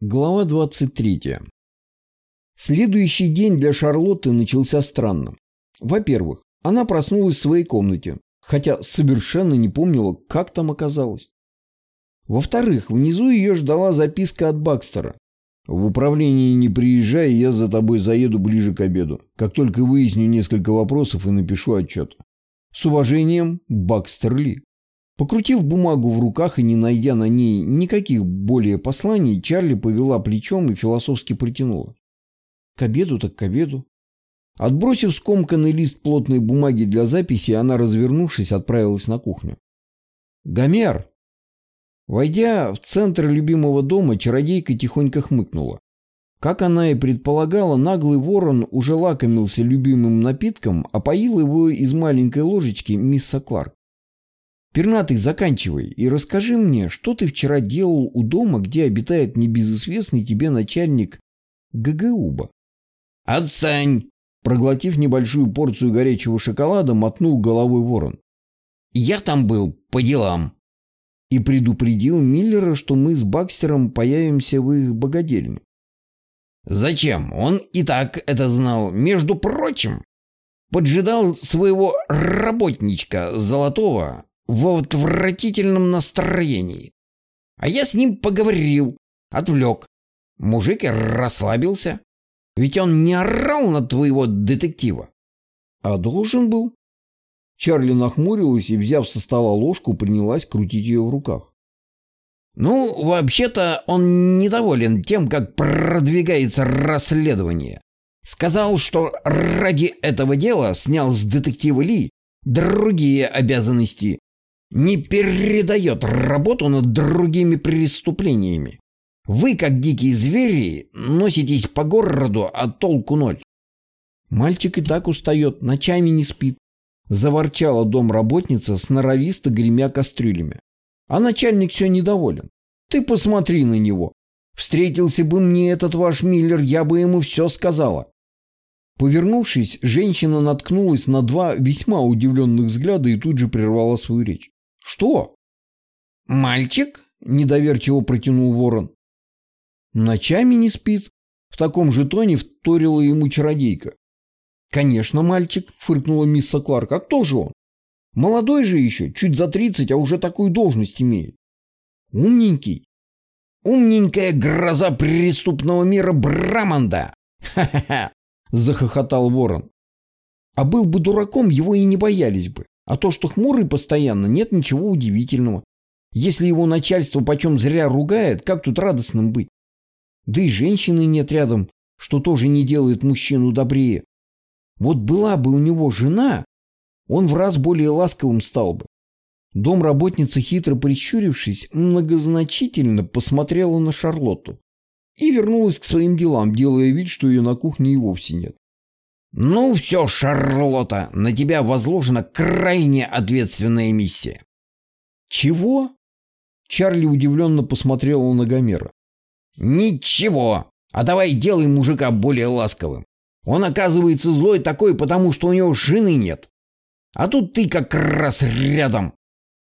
Глава 23. Следующий день для Шарлотты начался странно. Во-первых, она проснулась в своей комнате, хотя совершенно не помнила, как там оказалось. Во-вторых, внизу ее ждала записка от Бакстера. «В управлении не приезжай, я за тобой заеду ближе к обеду. Как только выясню несколько вопросов и напишу отчет. С уважением, Бакстер Ли». Покрутив бумагу в руках и не найдя на ней никаких более посланий, Чарли повела плечом и философски протянула. К обеду так к обеду. Отбросив скомканный лист плотной бумаги для записи, она, развернувшись, отправилась на кухню. «Гомер!» Войдя в центр любимого дома, чародейка тихонько хмыкнула. Как она и предполагала, наглый ворон уже лакомился любимым напитком, а поил его из маленькой ложечки мисса Кларк. Пернатый, заканчивай и расскажи мне, что ты вчера делал у дома, где обитает небезызвестный тебе начальник ГГУБа. Отстань! Проглотив небольшую порцию горячего шоколада, мотнул головой ворон. Я там был по делам. И предупредил Миллера, что мы с Бакстером появимся в их богадельне. Зачем? Он и так это знал. Между прочим, поджидал своего работничка Золотого в отвратительном настроении. А я с ним поговорил, отвлек. Мужик расслабился. Ведь он не орал на твоего детектива. А должен был. Чарли нахмурилась и, взяв со стола ложку, принялась крутить ее в руках. Ну, вообще-то он недоволен тем, как продвигается расследование. Сказал, что ради этого дела снял с детектива Ли другие обязанности не передает работу над другими преступлениями. Вы, как дикие звери, носитесь по городу, а толку ноль. Мальчик и так устает, ночами не спит. Заворчала домработница, сноровисто гремя кастрюлями. А начальник все недоволен. Ты посмотри на него. Встретился бы мне этот ваш Миллер, я бы ему все сказала. Повернувшись, женщина наткнулась на два весьма удивленных взгляда и тут же прервала свою речь. «Что?» «Мальчик?» – недоверчиво протянул ворон. «Ночами не спит». В таком же тоне вторила ему чародейка. «Конечно, мальчик», – фыркнула мисс Кларк. «А кто же он? Молодой же еще, чуть за тридцать, а уже такую должность имеет. Умненький». «Умненькая гроза преступного мира Браманда!» «Ха-ха-ха!» – захохотал ворон. «А был бы дураком, его и не боялись бы. А то, что хмурый постоянно, нет ничего удивительного. Если его начальство почем зря ругает, как тут радостным быть? Да и женщины нет рядом, что тоже не делает мужчину добрее. Вот была бы у него жена, он в раз более ласковым стал бы. Домработница, хитро прищурившись, многозначительно посмотрела на Шарлотту и вернулась к своим делам, делая вид, что ее на кухне и вовсе нет. «Ну все, Шарлотта, на тебя возложена крайне ответственная миссия». «Чего?» Чарли удивленно посмотрела на Гомера. «Ничего. А давай делай мужика более ласковым. Он оказывается злой такой, потому что у него жены нет. А тут ты как раз рядом.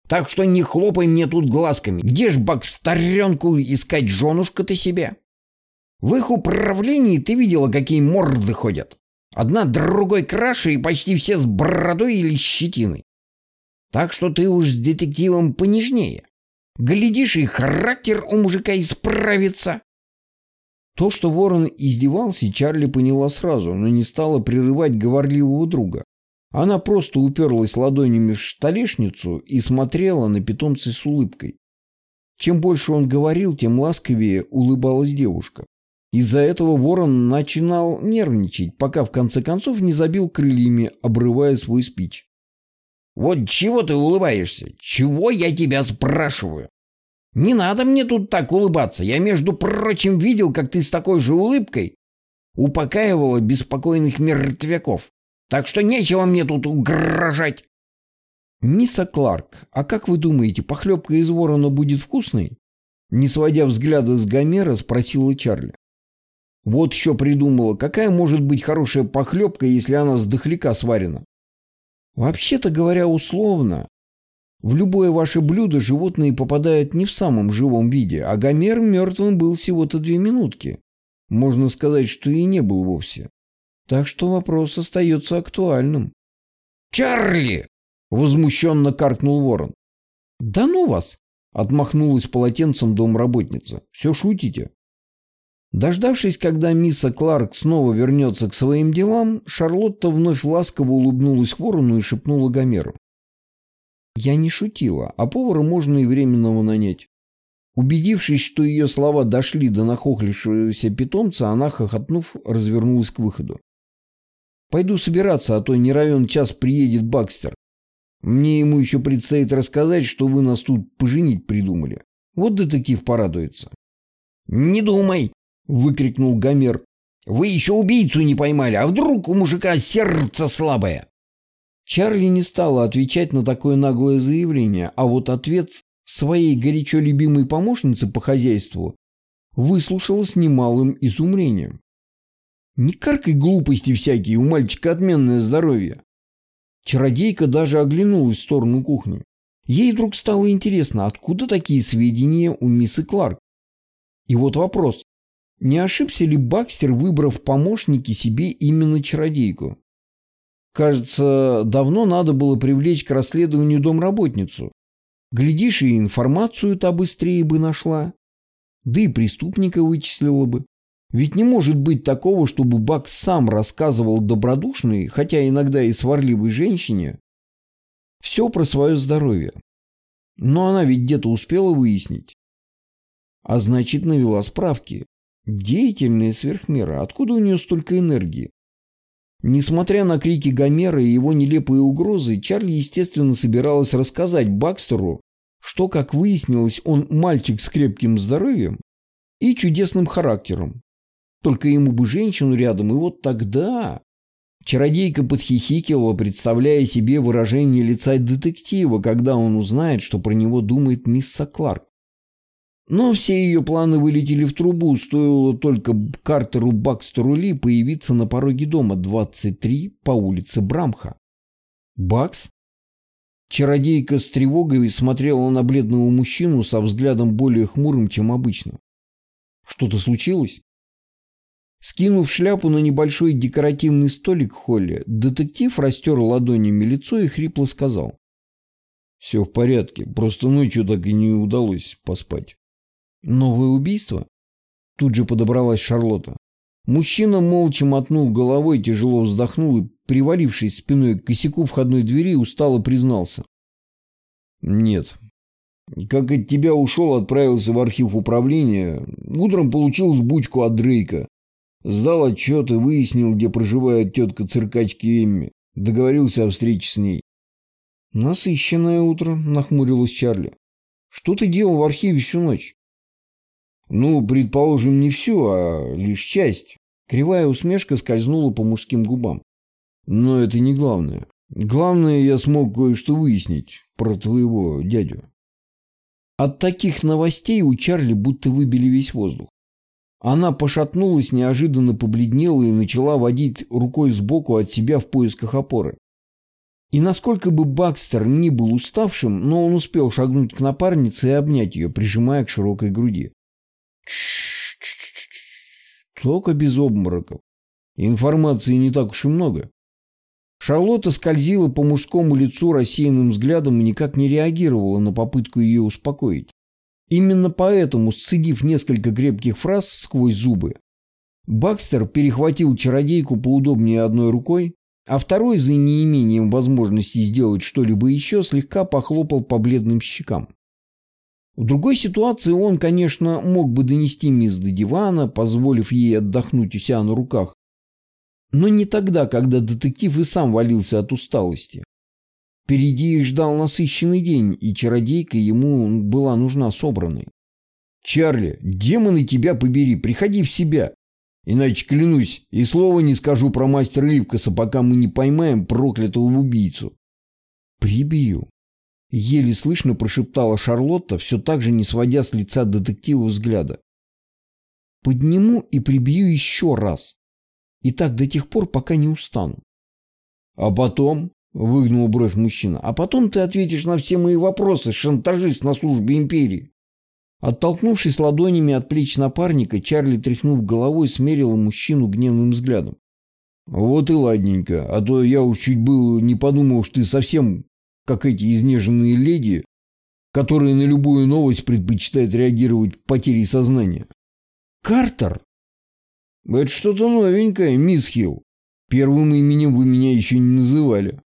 Так что не хлопай мне тут глазками. Где ж бакстаренку искать женушка-то себе? В их управлении ты видела, какие морды ходят. Одна другой краше и почти все с бородой или щетиной. Так что ты уж с детективом понежнее. Глядишь, и характер у мужика исправится. То, что Ворон издевался, Чарли поняла сразу, но не стала прерывать говорливого друга. Она просто уперлась ладонями в столешницу и смотрела на питомца с улыбкой. Чем больше он говорил, тем ласковее улыбалась девушка. Из-за этого ворон начинал нервничать, пока в конце концов не забил крыльями, обрывая свой спич. «Вот чего ты улыбаешься? Чего я тебя спрашиваю? Не надо мне тут так улыбаться. Я, между прочим, видел, как ты с такой же улыбкой упокаивала беспокойных мертвяков. Так что нечего мне тут угрожать». «Мисса Кларк, а как вы думаете, похлебка из ворона будет вкусной?» Не сводя взгляда с Гомера, спросила Чарли. Вот еще придумала, какая может быть хорошая похлебка, если она с дохляка сварена? Вообще-то говоря условно, В любое ваше блюдо животные попадают не в самом живом виде, а Гомер мертвым был всего-то две минутки. Можно сказать, что и не был вовсе. Так что вопрос остается актуальным. «Чарли!» — возмущенно каркнул ворон. «Да ну вас!» — отмахнулась полотенцем домработница. «Все шутите?» Дождавшись, когда мисса Кларк снова вернется к своим делам, Шарлотта вновь ласково улыбнулась ворону и шепнула Гомеру. Я не шутила, а повара можно и временного нанять. Убедившись, что ее слова дошли до нахохлившегося питомца, она, хохотнув, развернулась к выходу. «Пойду собираться, а то не равен час приедет Бакстер. Мне ему еще предстоит рассказать, что вы нас тут поженить придумали. Вот детектив порадуется». «Не думай!» — выкрикнул Гомер. «Вы еще убийцу не поймали, а вдруг у мужика сердце слабое?» Чарли не стала отвечать на такое наглое заявление, а вот ответ своей горячо любимой помощницы по хозяйству выслушала с немалым изумлением. «Не каркай глупости всякие, у мальчика отменное здоровье». Чародейка даже оглянулась в сторону кухни. Ей вдруг стало интересно, откуда такие сведения у миссы Кларк. И вот вопрос. Не ошибся ли Бакстер, выбрав помощники себе именно чародейку? Кажется, давно надо было привлечь к расследованию домработницу. Глядишь, и информацию та быстрее бы нашла. Да и преступника вычислила бы. Ведь не может быть такого, чтобы Бакс сам рассказывал добродушной, хотя иногда и сварливой женщине, все про свое здоровье. Но она ведь где-то успела выяснить. А значит, навела справки. Деятельная сверхмера. Откуда у нее столько энергии? Несмотря на крики Гомера и его нелепые угрозы, Чарли, естественно, собиралась рассказать Бакстеру, что, как выяснилось, он мальчик с крепким здоровьем и чудесным характером. Только ему бы женщину рядом, и вот тогда... Чародейка подхихикивала, представляя себе выражение лица детектива, когда он узнает, что про него думает мисс Кларк. Но все ее планы вылетели в трубу, стоило только Картеру Бакстеру Ли появиться на пороге дома 23 по улице Брамха. «Бакс?» Чародейка с тревогой смотрела на бледного мужчину со взглядом более хмурым, чем обычно. «Что-то случилось?» Скинув шляпу на небольшой декоративный столик в холле, детектив растер ладонями лицо и хрипло сказал. «Все в порядке, просто ночью так и не удалось поспать». Новое убийство? Тут же подобралась Шарлотта. Мужчина молча мотнул головой, тяжело вздохнул и, привалившись спиной к косяку входной двери, устало признался. «Нет. Как от тебя ушел, отправился в архив управления. Утром получил сбучку от Дрейка. Сдал отчет и выяснил, где проживает тетка циркачки Эмми. Договорился о встрече с ней». «Насыщенное утро», — нахмурилась Чарли. «Что ты делал в архиве всю ночь?» Ну, предположим, не всю, а лишь часть. Кривая усмешка скользнула по мужским губам. Но это не главное. Главное, я смог кое-что выяснить про твоего дядю. От таких новостей у Чарли будто выбили весь воздух. Она пошатнулась, неожиданно побледнела и начала водить рукой сбоку от себя в поисках опоры. И насколько бы Бакстер ни был уставшим, но он успел шагнуть к напарнице и обнять ее, прижимая к широкой груди. Только без обмороков. Информации не так уж и много. Шарлотта скользила по мужскому лицу рассеянным взглядом и никак не реагировала на попытку ее успокоить. Именно поэтому, сцедив несколько крепких фраз сквозь зубы, Бакстер перехватил чародейку поудобнее одной рукой, а второй, за неимением возможности сделать что-либо еще, слегка похлопал по бледным щекам. В другой ситуации он, конечно, мог бы донести мисс до дивана, позволив ей отдохнуть у себя на руках. Но не тогда, когда детектив и сам валился от усталости. Впереди их ждал насыщенный день, и чародейка ему была нужна собранной. «Чарли, демоны тебя побери, приходи в себя. Иначе, клянусь, и слова не скажу про мастера Ливкаса, пока мы не поймаем проклятого убийцу». «Прибью», Еле слышно прошептала Шарлотта, все так же не сводя с лица детектива взгляда. Подниму и прибью еще раз. И так до тех пор, пока не устану. А потом, выгнул бровь мужчина. «А потом ты ответишь на все мои вопросы, шантажист на службе империи». Оттолкнувшись ладонями от плеч напарника, Чарли, тряхнув головой, смерил мужчину гневным взглядом. «Вот и ладненько, а то я уж чуть было не подумал, что ты совсем как эти изнеженные леди, которые на любую новость предпочитают реагировать потерей сознания». «Картер!» «Это что-то новенькое, мисс Хилл. Первым именем вы меня еще не называли».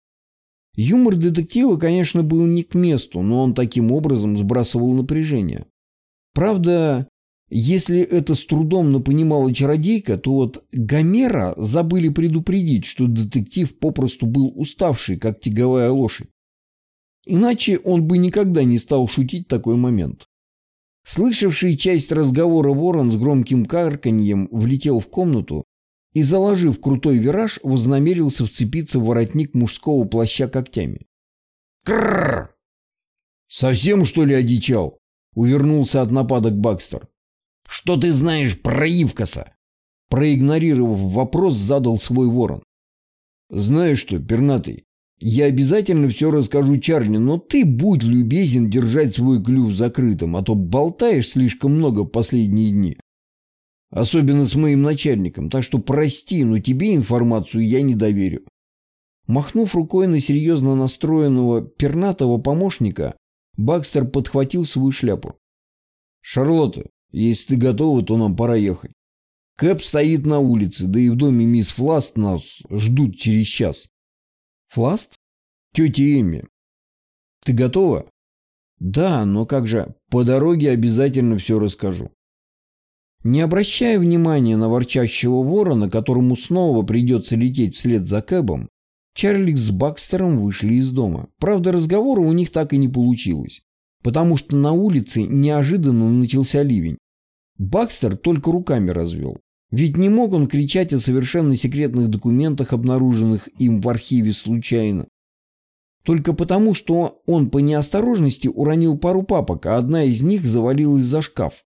Юмор детектива, конечно, был не к месту, но он таким образом сбрасывал напряжение. Правда, если это с трудом напонимала чародейка, то вот Гомера забыли предупредить, что детектив попросту был уставший, как тяговая лошадь. Иначе он бы никогда не стал шутить такой момент. Слышавший часть разговора ворон с громким карканьем влетел в комнату и, заложив крутой вираж, вознамерился вцепиться в воротник мужского плаща когтями. «Крррр!» «Совсем, что ли, одичал?» Увернулся от нападок Бакстер. «Что ты знаешь про Ивкаса?» Проигнорировав вопрос, задал свой ворон. «Знаешь что, пернатый, я обязательно все расскажу Чарли, но ты будь любезен держать свой клюв закрытым, а то болтаешь слишком много в последние дни. Особенно с моим начальником, так что прости, но тебе информацию я не доверю». Махнув рукой на серьезно настроенного пернатого помощника, Бакстер подхватил свою шляпу. «Шарлотта, если ты готова, то нам пора ехать. Кэп стоит на улице, да и в доме мисс Фласт нас ждут через час». «Фласт?» «Тетя Эмми. Ты готова?» «Да, но как же, по дороге обязательно все расскажу». Не обращая внимания на ворчащего ворона, которому снова придется лететь вслед за Кэбом, Чарли с Бакстером вышли из дома. Правда, разговора у них так и не получилось, потому что на улице неожиданно начался ливень. Бакстер только руками развел. Ведь не мог он кричать о совершенно секретных документах, обнаруженных им в архиве случайно. Только потому, что он по неосторожности уронил пару папок, а одна из них завалилась за шкаф.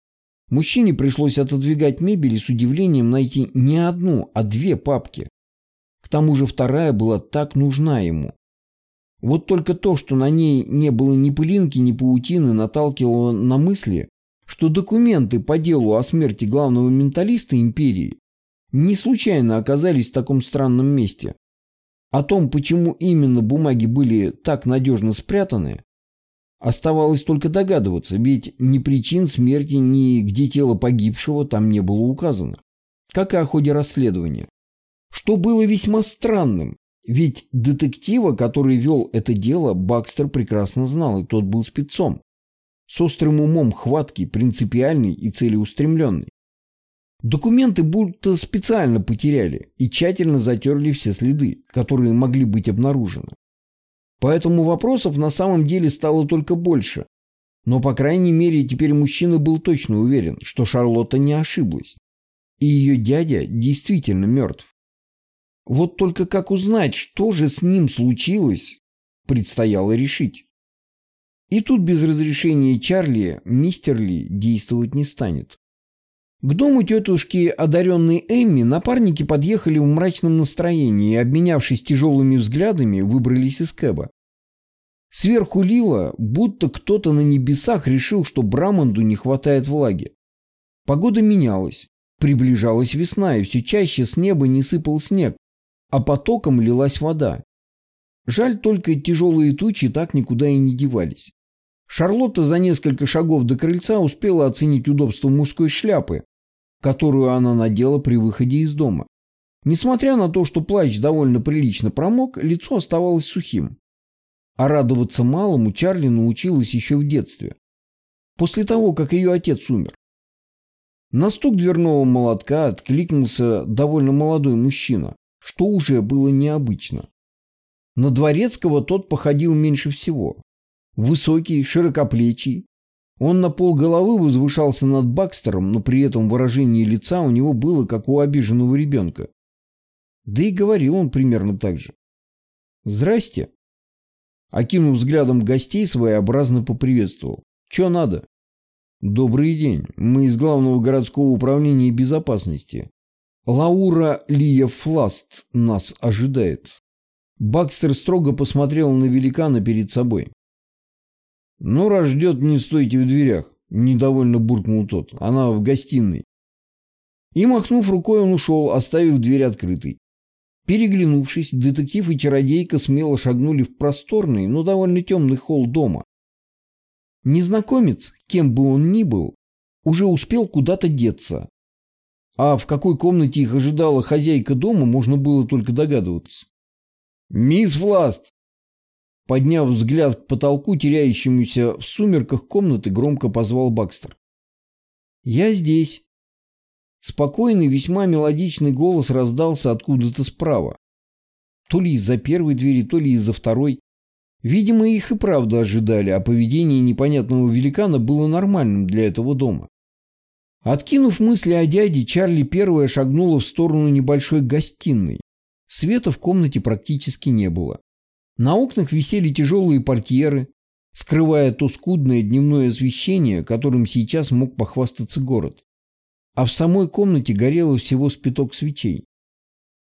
Мужчине пришлось отодвигать мебель и с удивлением найти не одну, а две папки. К тому же вторая была так нужна ему. Вот только то, что на ней не было ни пылинки, ни паутины, наталкивало на мысли, что документы по делу о смерти главного менталиста империи не случайно оказались в таком странном месте. О том, почему именно бумаги были так надежно спрятаны, оставалось только догадываться, ведь ни причин смерти, ни где тело погибшего там не было указано, как и о ходе расследования. Что было весьма странным, ведь детектива, который вел это дело, Бакстер прекрасно знал, и тот был спецом. С острым умом, хваткий, принципиальный и целеустремленный. Документы будто специально потеряли и тщательно затерли все следы, которые могли быть обнаружены. Поэтому вопросов на самом деле стало только больше. Но, по крайней мере, теперь мужчина был точно уверен, что Шарлотта не ошиблась. И ее дядя действительно мертв. Вот только как узнать, что же с ним случилось, предстояло решить. И тут без разрешения Чарли мистер Ли действовать не станет. К дому тетушки, одаренной Эмми, напарники подъехали в мрачном настроении и, обменявшись тяжелыми взглядами, выбрались из кэба. Сверху лило, будто кто-то на небесах решил, что Браманду не хватает влаги. Погода менялась. Приближалась весна, и все чаще с неба не сыпал снег, а потоком лилась вода. Жаль только тяжелые тучи так никуда и не девались. Шарлотта за несколько шагов до крыльца успела оценить удобство мужской шляпы, которую она надела при выходе из дома. Несмотря на то, что плащ довольно прилично промок, лицо оставалось сухим. А радоваться малому Чарли научилась еще в детстве. После того, как ее отец умер. На стук дверного молотка откликнулся довольно молодой мужчина что уже было необычно. На Дворецкого тот походил меньше всего. Высокий, широкоплечий. Он на пол головы возвышался над Бакстером, но при этом выражение лица у него было, как у обиженного ребенка. Да и говорил он примерно так же. «Здрасте». Окинув взглядом гостей, своеобразно поприветствовал. «Че надо?» «Добрый день. Мы из Главного городского управления безопасности. Лаура Лия Фласт нас ожидает. Бакстер строго посмотрел на великана перед собой. «Ну, раз ждет, не стойте в дверях», – недовольно буркнул тот. «Она в гостиной». И, махнув рукой, он ушел, оставив дверь открытой. Переглянувшись, детектив и чародейка смело шагнули в просторный, но довольно темный холл дома. Незнакомец, кем бы он ни был, уже успел куда-то деться. А в какой комнате их ожидала хозяйка дома, можно было только догадываться. «Мисс Власт!» Подняв взгляд к потолку, теряющемуся в сумерках комнаты, громко позвал Бакстер. «Я здесь». Спокойный, весьма мелодичный голос раздался откуда-то справа. То ли из-за первой двери, то ли из-за второй. Видимо, их и правда ожидали, а поведение непонятного великана было нормальным для этого дома. Откинув мысли о дяде, Чарли первая шагнула в сторону небольшой гостиной. Света в комнате практически не было. На окнах висели тяжелые портьеры, скрывая то скудное дневное освещение, которым сейчас мог похвастаться город. А в самой комнате горело всего спиток свечей.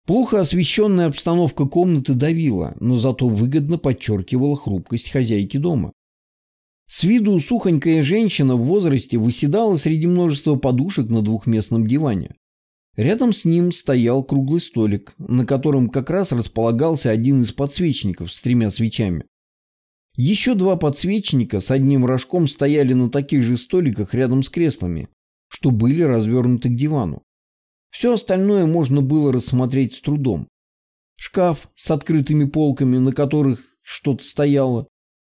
Плохо освещенная обстановка комнаты давила, но зато выгодно подчеркивала хрупкость хозяйки дома. С виду сухонькая женщина в возрасте выседала среди множества подушек на двухместном диване. Рядом с ним стоял круглый столик, на котором как раз располагался один из подсвечников с тремя свечами. Еще два подсвечника с одним рожком стояли на таких же столиках рядом с креслами, что были развернуты к дивану. Все остальное можно было рассмотреть с трудом. Шкаф с открытыми полками, на которых что-то стояло,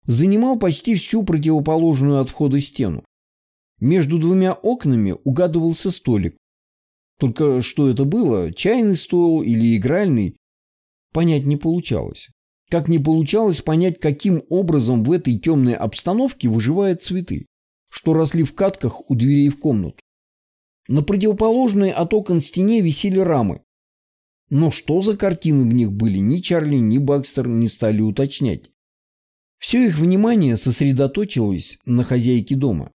занимал почти всю противоположную от входа стену. Между двумя окнами угадывался столик. Только что это было, чайный стол или игральный, понять не получалось. Как не получалось понять, каким образом в этой темной обстановке выживают цветы, что росли в катках у дверей в комнату. На противоположной от окон стене висели рамы. Но что за картины в них были, ни Чарли, ни Бакстер не стали уточнять. Все их внимание сосредоточилось на хозяйке дома.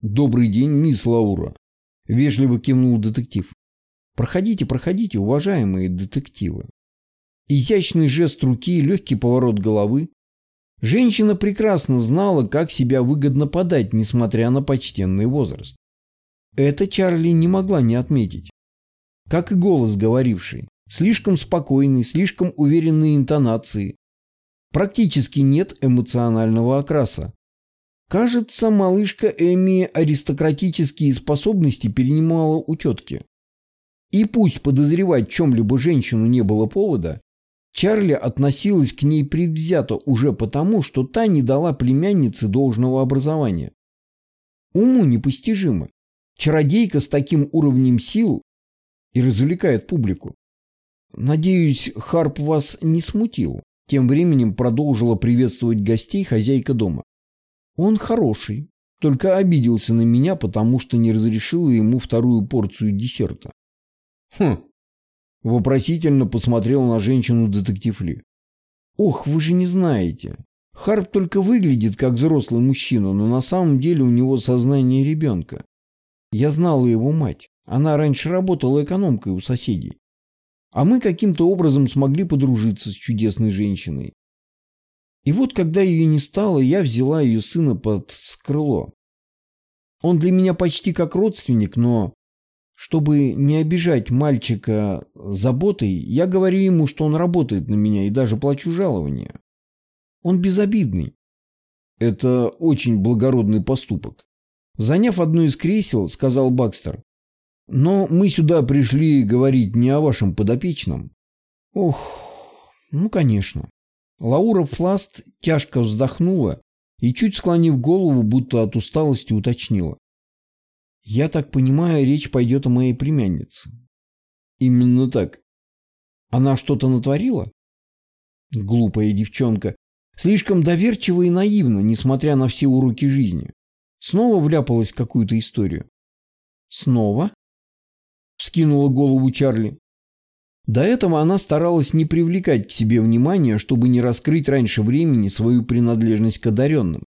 «Добрый день, мисс Лаура», – вежливо кивнул детектив. «Проходите, проходите, уважаемые детективы». Изящный жест руки, легкий поворот головы. Женщина прекрасно знала, как себя выгодно подать, несмотря на почтенный возраст. Это Чарли не могла не отметить. Как и голос говоривший. Слишком спокойный, слишком уверенные интонации, Практически нет эмоционального окраса. Кажется, малышка Эми аристократические способности перенимала у тетки. И пусть подозревать чем-либо женщину не было повода, Чарли относилась к ней предвзято уже потому, что та не дала племяннице должного образования. Уму непостижимо. Чародейка с таким уровнем сил и развлекает публику. Надеюсь, Харп вас не смутил. Тем временем продолжила приветствовать гостей хозяйка дома. Он хороший, только обиделся на меня, потому что не разрешила ему вторую порцию десерта. Хм. Вопросительно посмотрел на женщину детектив Ли. Ох, вы же не знаете. Харп только выглядит как взрослый мужчина, но на самом деле у него сознание ребенка. Я знала его мать. Она раньше работала экономкой у соседей. А мы каким-то образом смогли подружиться с чудесной женщиной. И вот, когда ее не стало, я взяла ее сына под крыло. Он для меня почти как родственник, но чтобы не обижать мальчика заботой, я говорю ему, что он работает на меня и даже плачу жалование. Он безобидный. Это очень благородный поступок. Заняв одно из кресел, сказал Бакстер, но мы сюда пришли говорить не о вашем подопечном. Ох, ну конечно. Лаура Фласт тяжко вздохнула и, чуть склонив голову, будто от усталости уточнила. Я так понимаю, речь пойдет о моей племяннице. Именно так. Она что-то натворила? Глупая девчонка. Слишком доверчива и наивна, несмотря на все уроки жизни. Снова вляпалась в какую-то историю. Снова? – вскинула голову Чарли. До этого она старалась не привлекать к себе внимания, чтобы не раскрыть раньше времени свою принадлежность к одаренным.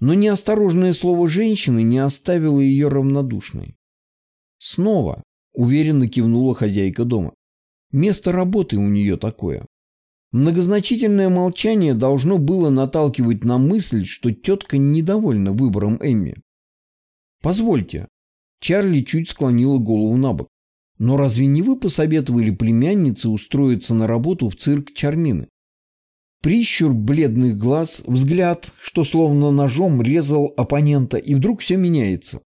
Но неосторожное слово женщины не оставило ее равнодушной. «Снова», – уверенно кивнула хозяйка дома. «Место работы у нее такое». Многозначительное молчание должно было наталкивать на мысль, что тетка недовольна выбором Эмми. «Позвольте». Чарли чуть склонила голову на бок. «Но разве не вы посоветовали племяннице устроиться на работу в цирк Чармины?» Прищур бледных глаз, взгляд, что словно ножом резал оппонента, и вдруг все меняется.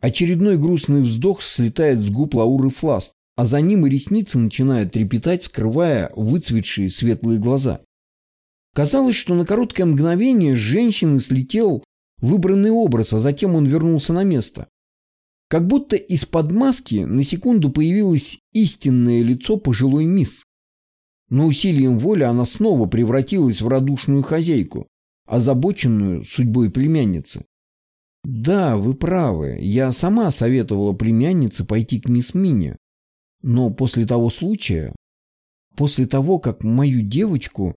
Очередной грустный вздох слетает с губ Лауры Фласт, а за ним и ресницы начинают трепетать, скрывая выцветшие светлые глаза. Казалось, что на короткое мгновение с женщины слетел выбранный образ, а затем он вернулся на место. Как будто из-под маски на секунду появилось истинное лицо пожилой мисс. Но усилием воли она снова превратилась в радушную хозяйку, озабоченную судьбой племянницы. Да, вы правы, я сама советовала племяннице пойти к мисс Мине. Но после того случая, после того, как мою девочку...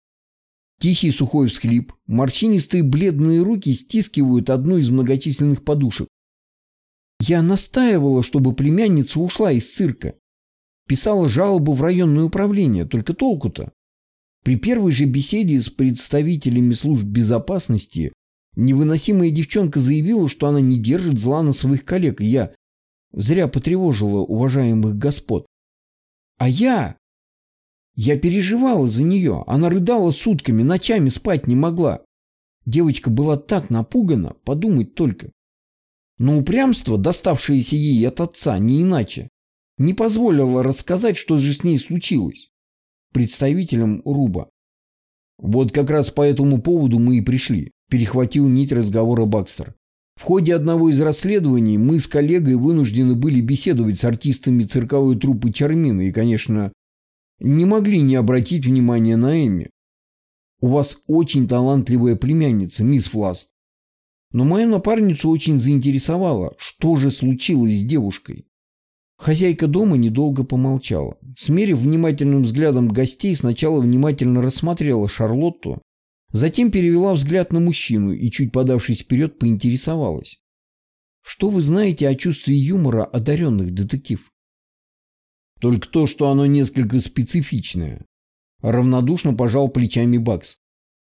Тихий сухой всхлип, морщинистые бледные руки стискивают одну из многочисленных подушек. Я настаивала, чтобы племянница ушла из цирка. Писала жалобу в районное управление, только толку-то. При первой же беседе с представителями служб безопасности невыносимая девчонка заявила, что она не держит зла на своих коллег, и я зря потревожила уважаемых господ. А я... Я переживала за нее. Она рыдала сутками, ночами спать не могла. Девочка была так напугана, подумать только. Но упрямство, доставшееся ей от отца, не иначе, не позволило рассказать, что же с ней случилось. Представителям Руба. Вот как раз по этому поводу мы и пришли, перехватил нить разговора Бакстер. В ходе одного из расследований мы с коллегой вынуждены были беседовать с артистами цирковой труппы Чармины и, конечно, не могли не обратить внимания на Эмми. У вас очень талантливая племянница, мисс Фласт. Но мою напарницу очень заинтересовало, что же случилось с девушкой. Хозяйка дома недолго помолчала. Смерив внимательным взглядом гостей, сначала внимательно рассмотрела Шарлотту, Затем перевела взгляд на мужчину и, чуть подавшись вперед, поинтересовалась. «Что вы знаете о чувстве юмора одаренных, детектив?» «Только то, что оно несколько специфичное», — равнодушно пожал плечами Бакс.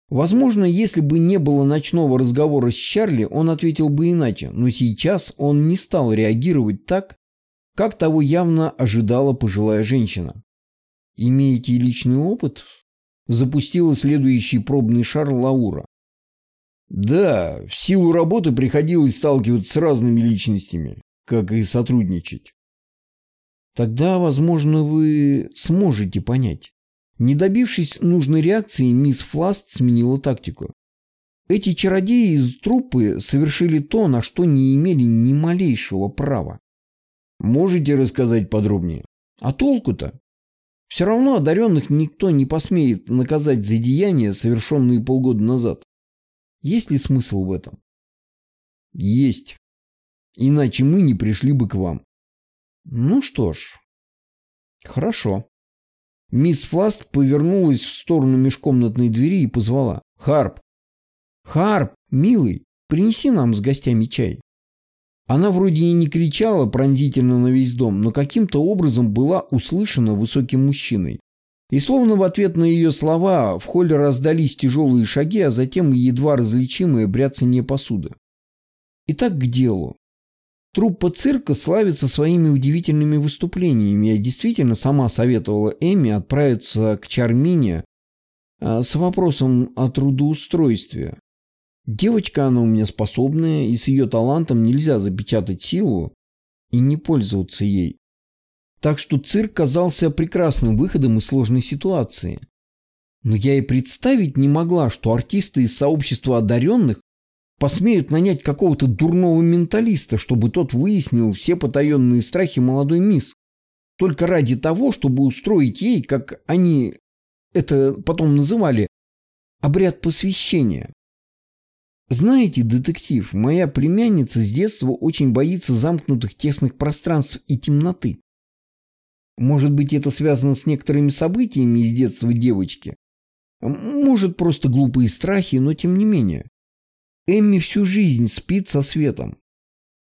Возможно, если бы не было ночного разговора с Чарли, он ответил бы иначе, но сейчас он не стал реагировать так, как того явно ожидала пожилая женщина. «Имеете личный опыт запустила следующий пробный шар Лаура. Да, в силу работы приходилось сталкиваться с разными личностями, как и сотрудничать. Тогда, возможно, вы сможете понять. Не добившись нужной реакции, мисс Фласт сменила тактику. Эти чародеи из труппы совершили то, на что не имели ни малейшего права. Можете рассказать подробнее? А толку-то? Все равно одаренных никто не посмеет наказать за деяния, совершенные полгода назад. Есть ли смысл в этом? Есть. Иначе мы не пришли бы к вам. Ну что ж. Хорошо. Мисс Фласт повернулась в сторону межкомнатной двери и позвала. Харп. Харп, милый, принеси нам с гостями чай. Она вроде и не кричала пронзительно на весь дом, но каким-то образом была услышана высоким мужчиной. И словно в ответ на ее слова в холле раздались тяжелые шаги, а затем едва различимые бряцание посуды. Итак, к делу. Труппа цирка славится своими удивительными выступлениями. Я действительно сама советовала Эми отправиться к Чармине а, с вопросом о трудоустройстве. Девочка она у меня способная, и с ее талантом нельзя запечатать силу и не пользоваться ей. Так что цирк казался прекрасным выходом из сложной ситуации. Но я и представить не могла, что артисты из сообщества одаренных посмеют нанять какого-то дурного менталиста, чтобы тот выяснил все потаенные страхи молодой мисс, только ради того, чтобы устроить ей, как они это потом называли, обряд посвящения. Знаете, детектив, моя племянница с детства очень боится замкнутых тесных пространств и темноты. Может быть, это связано с некоторыми событиями из детства девочки. Может, просто глупые страхи, но тем не менее. Эмми всю жизнь спит со светом.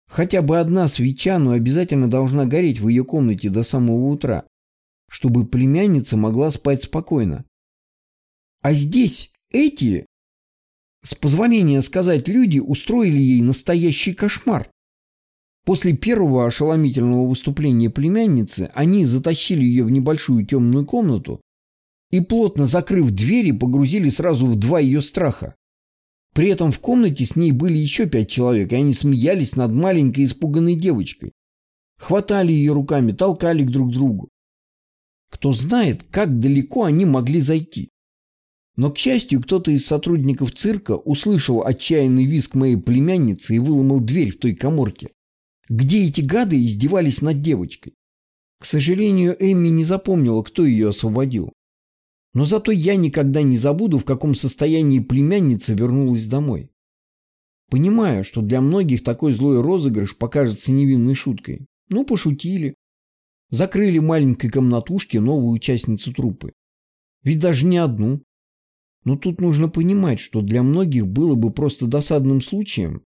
Хотя бы одна свеча, но обязательно должна гореть в ее комнате до самого утра, чтобы племянница могла спать спокойно. А здесь эти, с позволения сказать люди, устроили ей настоящий кошмар. После первого ошеломительного выступления племянницы они затащили ее в небольшую темную комнату и, плотно закрыв двери, погрузили сразу в два ее страха. При этом в комнате с ней были еще пять человек, и они смеялись над маленькой испуганной девочкой. Хватали ее руками, толкали друг к другу. Кто знает, как далеко они могли зайти. Но, к счастью, кто-то из сотрудников цирка услышал отчаянный визг моей племянницы и выломал дверь в той коморке, где эти гады издевались над девочкой. К сожалению, Эмми не запомнила, кто ее освободил. Но зато я никогда не забуду, в каком состоянии племянница вернулась домой. Понимаю, что для многих такой злой розыгрыш покажется невинной шуткой. Ну, пошутили. Закрыли маленькой комнатушке новую участницу труппы. Ведь даже не одну. Но тут нужно понимать, что для многих было бы просто досадным случаем.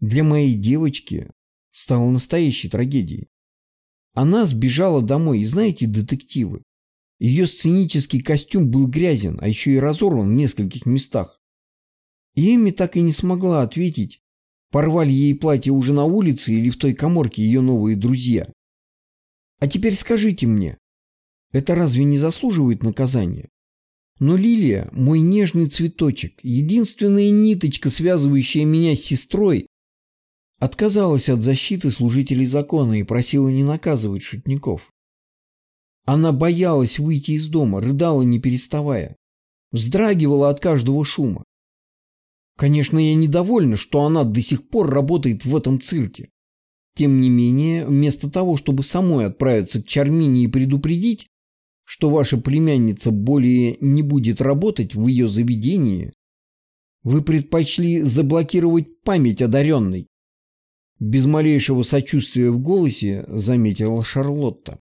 Для моей девочки стало настоящей трагедией. Она сбежала домой, и знаете, детективы, ее сценический костюм был грязен, а еще и разорван в нескольких местах. И Эми так и не смогла ответить, порвали ей платье уже на улице или в той коморке ее новые друзья. А теперь скажите мне, это разве не заслуживает наказания? Но Лилия, мой нежный цветочек, единственная ниточка, связывающая меня с сестрой, отказалась от защиты служителей закона и просила не наказывать шутников. Она боялась выйти из дома, рыдала не переставая. Вздрагивала от каждого шума. Конечно, я недовольна, что она до сих пор работает в этом цирке. Тем не менее, вместо того, чтобы самой отправиться к Чармине и предупредить, что ваша племянница более не будет работать в ее заведении, вы предпочли заблокировать память одаренной. Без малейшего сочувствия в голосе заметила Шарлотта.